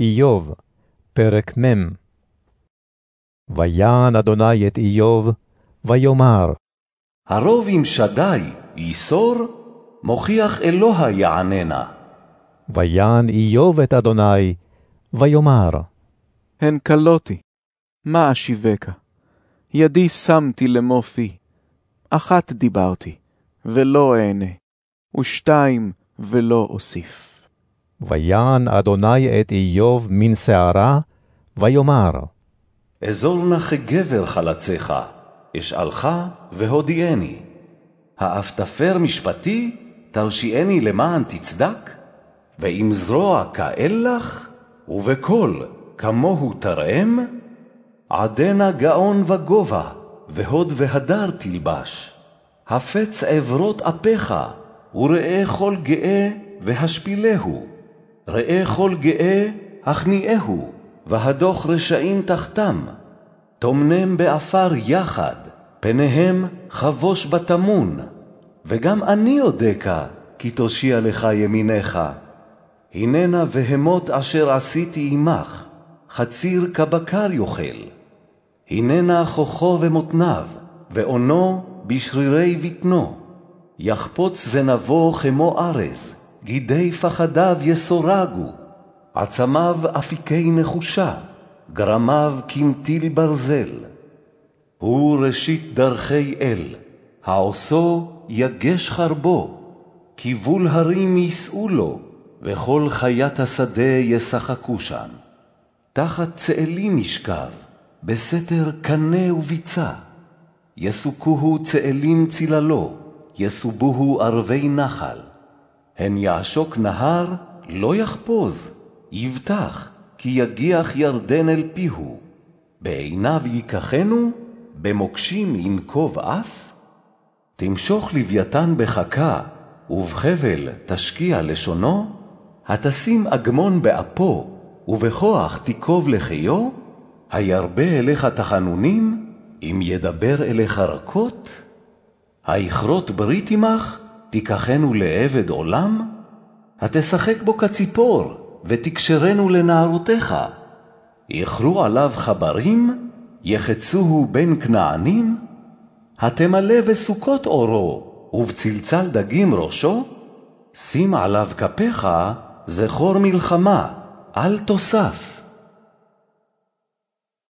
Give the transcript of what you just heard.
איוב, פרק מ' ויען אדוני את איוב, ויאמר, הרוב עם שדי יסור, מוכיח אלוה יעננה. ויען איוב את אדוני, ויאמר, הן כלותי, מה אשיבקה? ידי שמתי לאמור פי. אחת דיברתי, ולא אענה, ושתיים, ולא אוסיף. ויען אדוני את איוב מן שערה, ויאמר, אזור נא כגבר חלציך, אשאלך והודיעני. האף תפר משפטי, תרשיעני למען תצדק? ואם זרוע כאל לך, ובקול כמוהו תרעם? עדנה גאון וגובה, והוד והדר תלבש. הפץ עברות אפיך, וראה כל גאה, והשפילהו. ראה כל גאה, הכניעהו, והדוך רשעים תחתם. טומנם בעפר יחד, פניהם חבוש בטמון. וגם אני אודך, כי תושע לך ימינך. הנה נא בהמות אשר עשיתי עמך, חציר כבקר יאכל. הננה כוחו ומותניו, ואונו בשרירי בטנו. יחפוץ זנבו כמו ארז, גידי פחדיו יסורגו. עצמיו אפיקי נחושה, גרמיו כמטיל ברזל. הוא ראשית דרכי אל, העושו יגש חרבו, כיבול הרים יישאו לו, וכל חיית השדה ישחקו שם. תחת צאלים ישכב, בסתר קנה וביצה. יסוכוהו צאלים צללו, יסובוהו ערבי נחל. הן יעשוק נהר, לא יחפוז, יבטח, כי יגיח ירדן אל פיהו. בעיניו ייקחנו, במוקשים ינקוב אף? תמשוך לוויתן בחכה, ובחבל תשקיע לשונו? התשים אגמון באפו, ובכוח תיקוב לחיו? הירבה אליך תחנונים, אם ידבר אליך רכות? היכרות ברית עמך, תיקחנו לעבד עולם? התשחק בו כציפור, ותקשרנו לנערותיך. יכרו עליו חברים, יחצוהו בין כנענים? התמלא בסוכות אורו, ובצלצל דגים ראשו? שים עליו כפיך, זכור מלחמה, אל תוסף.